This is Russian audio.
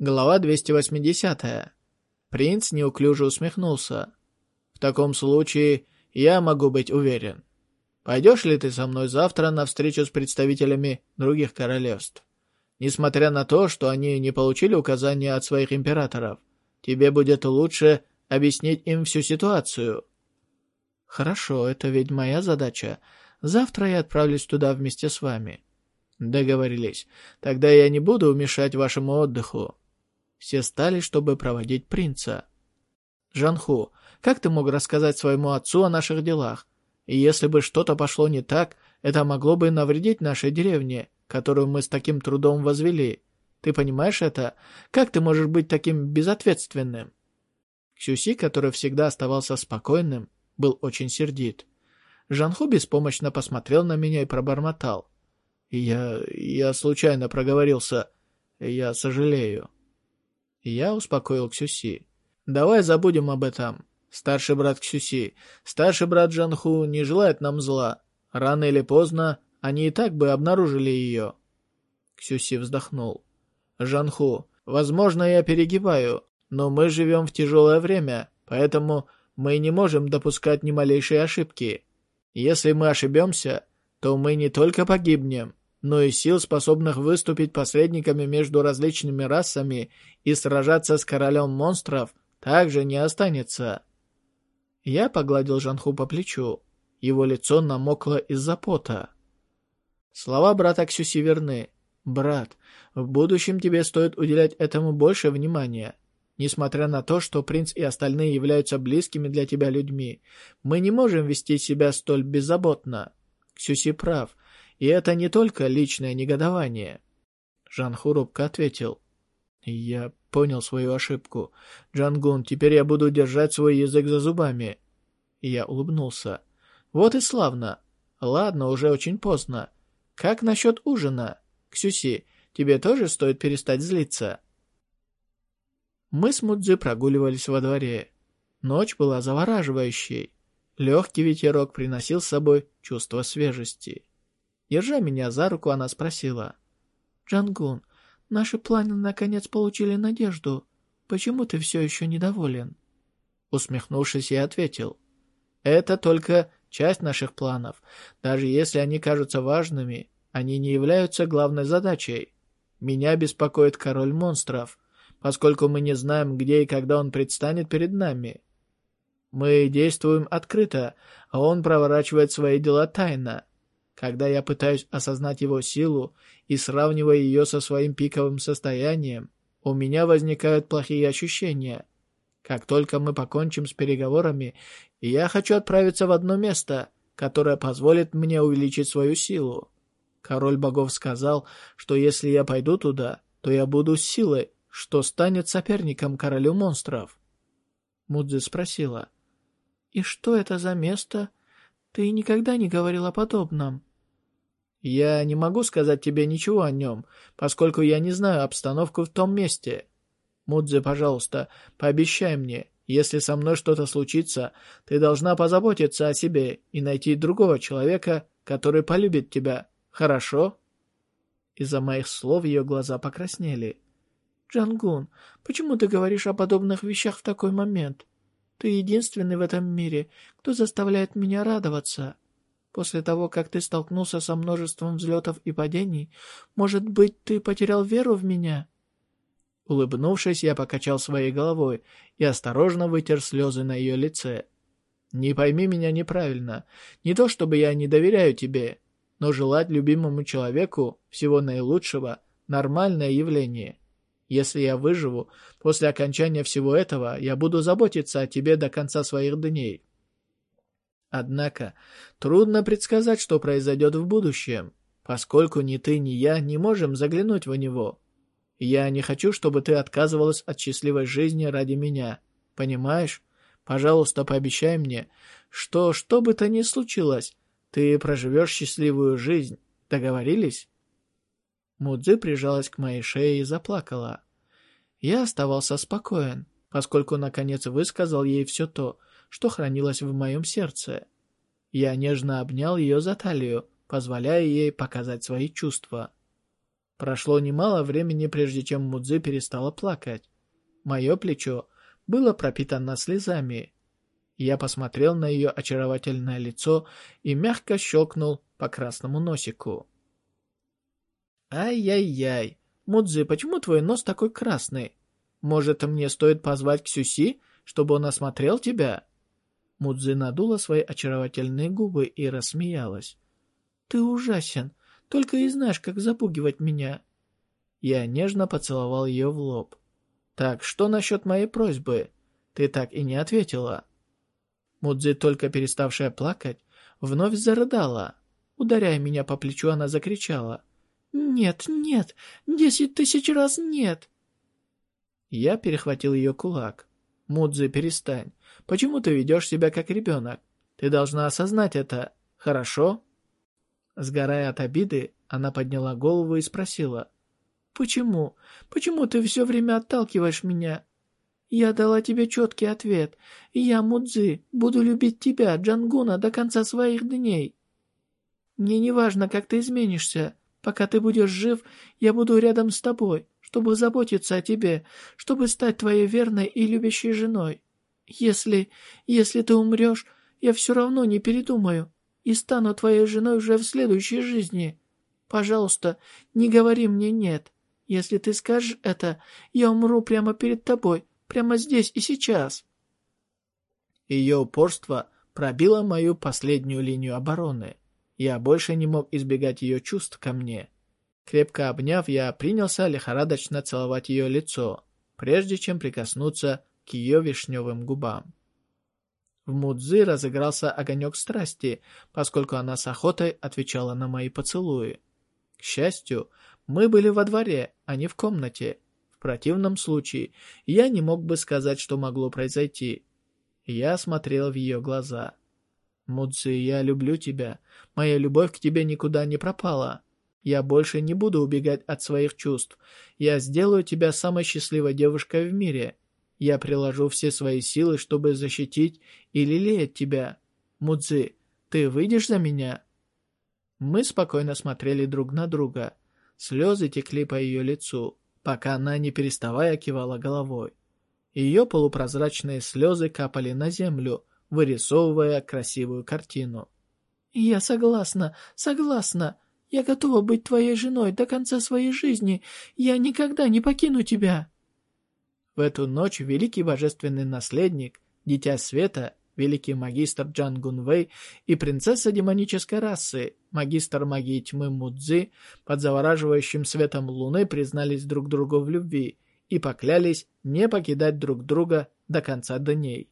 Глава 280. Принц неуклюже усмехнулся. «В таком случае я могу быть уверен. Пойдешь ли ты со мной завтра на встречу с представителями других королевств? Несмотря на то, что они не получили указания от своих императоров, тебе будет лучше объяснить им всю ситуацию». «Хорошо, это ведь моя задача. Завтра я отправлюсь туда вместе с вами». «Договорились. Тогда я не буду мешать вашему отдыху. Все стали, чтобы проводить принца. «Жанху, как ты мог рассказать своему отцу о наших делах? И если бы что-то пошло не так, это могло бы навредить нашей деревне, которую мы с таким трудом возвели. Ты понимаешь это? Как ты можешь быть таким безответственным?» Ксюси, который всегда оставался спокойным, был очень сердит. Жанху беспомощно посмотрел на меня и пробормотал. «Я... я случайно проговорился. Я сожалею». Я успокоил Ксюси. «Давай забудем об этом. Старший брат Ксюси, старший брат Джанху не желает нам зла. Рано или поздно они и так бы обнаружили ее». Ксюси вздохнул. «Жанху, возможно, я перегибаю, но мы живем в тяжелое время, поэтому мы не можем допускать ни малейшей ошибки. Если мы ошибемся, то мы не только погибнем, но и сил, способных выступить посредниками между различными расами и сражаться с королем монстров, также не останется. Я погладил Жанху по плечу. Его лицо намокло из-за пота. Слова брата Ксюси верны. «Брат, в будущем тебе стоит уделять этому больше внимания. Несмотря на то, что принц и остальные являются близкими для тебя людьми, мы не можем вести себя столь беззаботно. Ксюси прав. И это не только личное негодование. Жанху робко ответил. Я понял свою ошибку. Джангун, теперь я буду держать свой язык за зубами. Я улыбнулся. Вот и славно. Ладно, уже очень поздно. Как насчет ужина? Ксюси, тебе тоже стоит перестать злиться. Мы с Мудзи прогуливались во дворе. Ночь была завораживающей. Легкий ветерок приносил с собой чувство свежести. Держа меня за руку, она спросила. «Джангун, наши планы наконец получили надежду. Почему ты все еще недоволен?» Усмехнувшись, я ответил. «Это только часть наших планов. Даже если они кажутся важными, они не являются главной задачей. Меня беспокоит король монстров, поскольку мы не знаем, где и когда он предстанет перед нами. Мы действуем открыто, а он проворачивает свои дела тайно. Когда я пытаюсь осознать его силу и сравнивая ее со своим пиковым состоянием, у меня возникают плохие ощущения. Как только мы покончим с переговорами, я хочу отправиться в одно место, которое позволит мне увеличить свою силу. Король богов сказал, что если я пойду туда, то я буду силой, что станет соперником королю монстров. Мудзи спросила, «И что это за место? Ты никогда не говорил о подобном». Я не могу сказать тебе ничего о нем, поскольку я не знаю обстановку в том месте. Мудзе, пожалуйста, пообещай мне, если со мной что-то случится, ты должна позаботиться о себе и найти другого человека, который полюбит тебя. Хорошо?» Из-за моих слов ее глаза покраснели. «Джангун, почему ты говоришь о подобных вещах в такой момент? Ты единственный в этом мире, кто заставляет меня радоваться». После того, как ты столкнулся со множеством взлетов и падений, может быть, ты потерял веру в меня?» Улыбнувшись, я покачал своей головой и осторожно вытер слезы на ее лице. «Не пойми меня неправильно. Не то, чтобы я не доверяю тебе, но желать любимому человеку всего наилучшего – нормальное явление. Если я выживу, после окончания всего этого я буду заботиться о тебе до конца своих дней. Однако, трудно предсказать, что произойдет в будущем, поскольку ни ты, ни я не можем заглянуть в него. Я не хочу, чтобы ты отказывалась от счастливой жизни ради меня. Понимаешь? Пожалуйста, пообещай мне, что, что бы то ни случилось, ты проживешь счастливую жизнь. Договорились?» Мудзи прижалась к моей шее и заплакала. Я оставался спокоен, поскольку наконец высказал ей все то, что хранилось в моем сердце. Я нежно обнял ее за талию, позволяя ей показать свои чувства. Прошло немало времени, прежде чем Мудзи перестала плакать. Мое плечо было пропитано слезами. Я посмотрел на ее очаровательное лицо и мягко щелкнул по красному носику. «Ай-яй-яй! Мудзи, почему твой нос такой красный? Может, мне стоит позвать Ксюси, чтобы он осмотрел тебя?» Мудзи надула свои очаровательные губы и рассмеялась. «Ты ужасен. Только и знаешь, как запугивать меня». Я нежно поцеловал ее в лоб. «Так, что насчет моей просьбы? Ты так и не ответила». Мудзи, только переставшая плакать, вновь зарыдала. Ударяя меня по плечу, она закричала. «Нет, нет, десять тысяч раз нет!» Я перехватил ее кулак. «Мудзи, перестань. Почему ты ведешь себя как ребенок? Ты должна осознать это, хорошо?» Сгорая от обиды, она подняла голову и спросила. «Почему? Почему ты все время отталкиваешь меня? Я дала тебе четкий ответ. Я, Мудзи, буду любить тебя, Джангуна, до конца своих дней. Мне не важно, как ты изменишься. Пока ты будешь жив, я буду рядом с тобой, чтобы заботиться о тебе, чтобы стать твоей верной и любящей женой. Если... если ты умрешь, я все равно не передумаю и стану твоей женой уже в следующей жизни. Пожалуйста, не говори мне «нет». Если ты скажешь это, я умру прямо перед тобой, Прямо здесь и сейчас. Ее упорство пробило мою последнюю линию обороны. Я больше не мог избегать ее чувств ко мне. Крепко обняв, я принялся лихорадочно целовать ее лицо, прежде чем прикоснуться к ее вишневым губам. В Мудзи разыгрался огонек страсти, поскольку она с охотой отвечала на мои поцелуи. К счастью, мы были во дворе, а не в комнате, в противном случае я не мог бы сказать, что могло произойти. Я смотрел в ее глаза. «Мудзи, я люблю тебя. Моя любовь к тебе никуда не пропала. Я больше не буду убегать от своих чувств. Я сделаю тебя самой счастливой девушкой в мире. Я приложу все свои силы, чтобы защитить и лелеять тебя. Мудзи, ты выйдешь за меня?» Мы спокойно смотрели друг на друга. Слезы текли по ее лицу пока она не переставая кивала головой. Ее полупрозрачные слезы капали на землю, вырисовывая красивую картину. «Я согласна, согласна. Я готова быть твоей женой до конца своей жизни. Я никогда не покину тебя». В эту ночь великий божественный наследник, дитя света, великий магистр Джан Гунвей и принцесса демонической расы, магистр магии тьмы Мудзи, под завораживающим светом луны признались друг другу в любви и поклялись не покидать друг друга до конца дней.